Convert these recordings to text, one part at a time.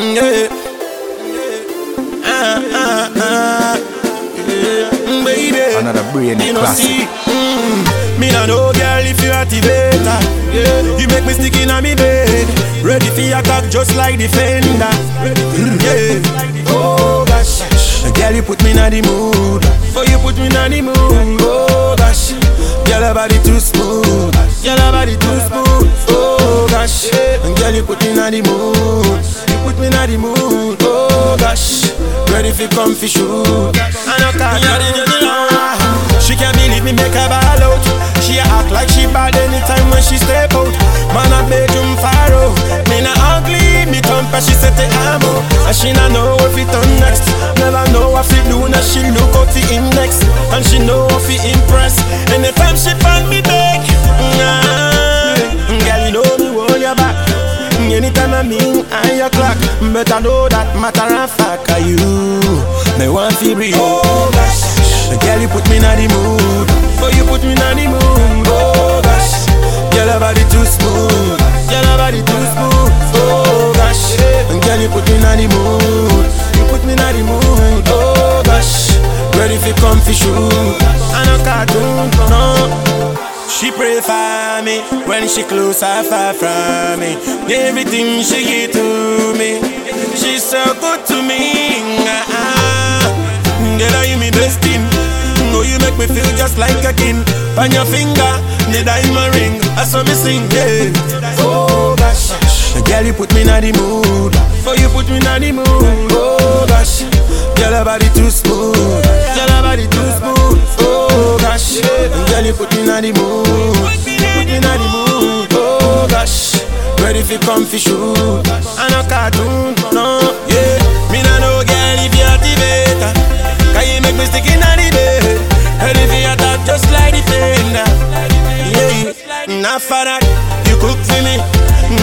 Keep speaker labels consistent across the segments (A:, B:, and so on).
A: Yeah. Ah, ah, ah. Yeah. Baby.
B: Another brainy
A: You know,
B: classic.
A: see, mm, me no know, girl, if you activate her. Yeah. You make me stick in a me bed. Ready for your cock just like defender. Yeah. Oh gosh. Girl, you put me in the mood. Oh, you put me in the mood. Oh gosh. Girl, your body too smooth. Girl, your body too smooth. Oh gosh. Girl, you put me in the mood. Ready for come for shoot. I know can't She can't believe me make her ball out. She act like she bad anytime when she step out. Man a bedroom faro. Me na ugly, me thumper she set the ammo. And she na know what it done next. Never know what it do. Now she look out the index, and she know what it impress. Anytime she find me back, nah, girl you know me hold your back. Anytime I mean I your clock, better know that matter of fact are you. Me want to breathe. Oh gosh, girl you put me in the mood. Oh you put me in the mood. Oh gosh, girl your body too smooth. Girl your body too smooth. Oh gosh, girl you put me in the mood. You put me in the mood. Oh gosh, ready for come for shoot. I no cartoon, no. She pray for me when she close her far from me. Everything she give to me, she's so good to me. Just like a king. On your finger, the diamond ring. I saw me sing, yeah. Oh gosh, girl, you put me in the mood. Oh, you put me in the mood. Oh gosh, girl, your body too smooth. Girl, your body too smooth. Oh gosh, girl, you put me in the mood. Put me in the mood. Oh gosh, ready for for shoot. I no cartoon, not for that, you cook for me.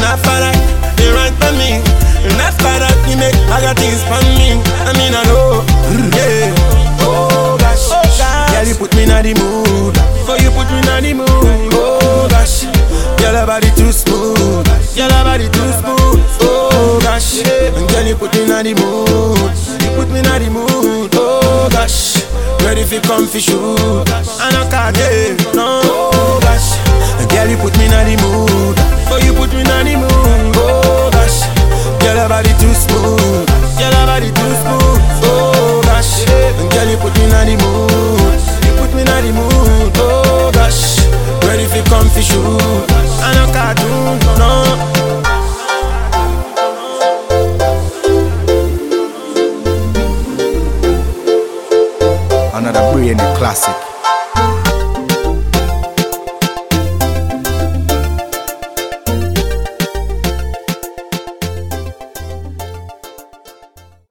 A: Not for that, you run for me. Not for that, you make other things for me. I mean, I know, yeah. Oh gosh, oh gosh, girl, you put me in the mood. Oh, you put me in the mood. Oh gosh, girl, your body too smooth. Girl, your body too smooth. Oh gosh, and girl, you put me in the mood. You put me in the mood. Oh gosh, ready for come for shoot. Oh, I no can't no. Girl, you put me in the mood. Oh, you put me in the mood. Oh gosh, girl, your body too smooth. Girl, your body too smooth. Oh gosh, girl, you put me in the mood. You put me in the mood. Oh gosh, ready for come for shoot. I no cartoon, no.
B: Another brainy classic.